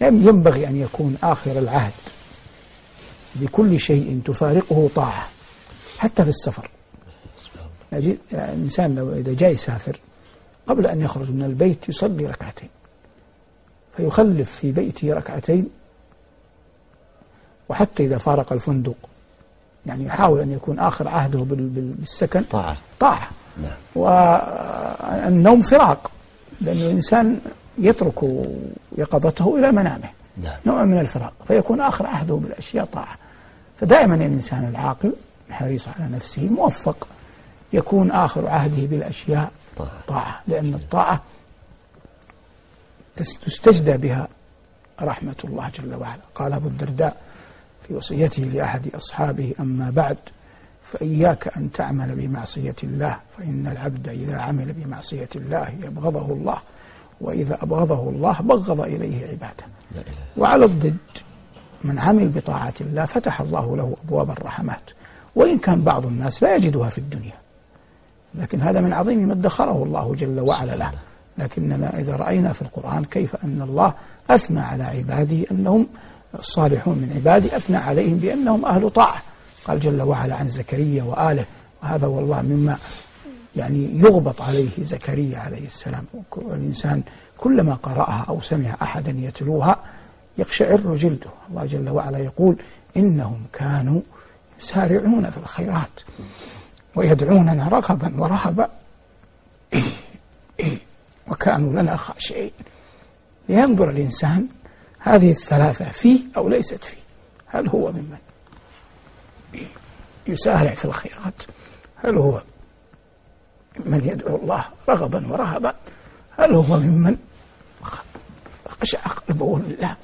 ينبغي أن يكون آخر العهد بكل شيء تفارقه طاعة حتى في السفر. الإنسان لو إذا جاء يسافر قبل أن يخرج من البيت يصلي ركعتين فيخلف في بيته ركعتين وحتى إذا فارق الفندق يعني يحاول أن يكون آخر عهده بالسكن. طاعة. طاعة. نعم. والنوم فراق لأن الإنسان يترك يقظته إلى منامه. نعم. نوع من الفراق. فيكون آخر عهده بالأشياء طاعة. فدائما الإنسان العاقل الحريص على نفسه موفق يكون آخر عهده بالأشياء طاعة. طاعة. لأن الطاعة تستجدى بها رحمة الله جل وعلا. قال أبو الدرداء في وصيته لأحد أصحابه أما بعد فإياك أن تعمل بمعصية الله فإن العبد إذا عمل بمعصية الله يبغضه الله. وإذا أبغضه الله بغض إليه عباده. وعلى الضد من عمل بطاعة الله فتح الله له أبواب الرحمات. وإن كان بعض الناس لا يجدها في الدنيا. لكن هذا من عظيم ما ادخره الله جل وعلا له. لكننا إذا رأينا في القرآن كيف أن الله أثنى على عباده أنهم الصالحون من عباده أثنى عليهم بأنهم أهل طاعة. قال جل وعلا عن زكريا وآله وهذا والله مما يعني يغبط عليه زكريا عليه السلام. والإنسان كلما قرأها أو سمع أحدا يتلوها يقشعر جلده الله جل وعلا يقول إنهم كانوا يسارعون في الخيرات ويدعوننا رغبا ورهبا وكانوا لنا خاشعين. لينظر الإنسان هذه الثلاثة فيه أو ليست فيه. هل هو ممن يسارع في الخيرات؟ هل هو من يدعو الله رغبا ورهبا؟ هل هو ممن خشع قلبه لله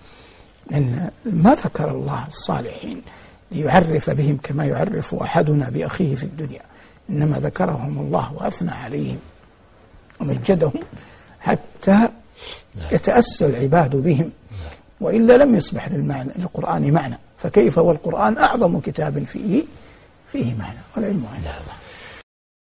لأن ما ذكر الله الصالحين ليعرف بهم كما يعرف أحدنا بأخيه في الدنيا. إنما ذكرهم الله وأثنى عليهم ومجدهم حتى يتأسى العباد بهم. وإلا لم يصبح للمعنى للقرآن معنى. فكيف والقرآن أعظم كتاب فيه فيه معنى والعلم عند الله